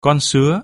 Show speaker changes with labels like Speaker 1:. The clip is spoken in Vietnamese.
Speaker 1: con sứa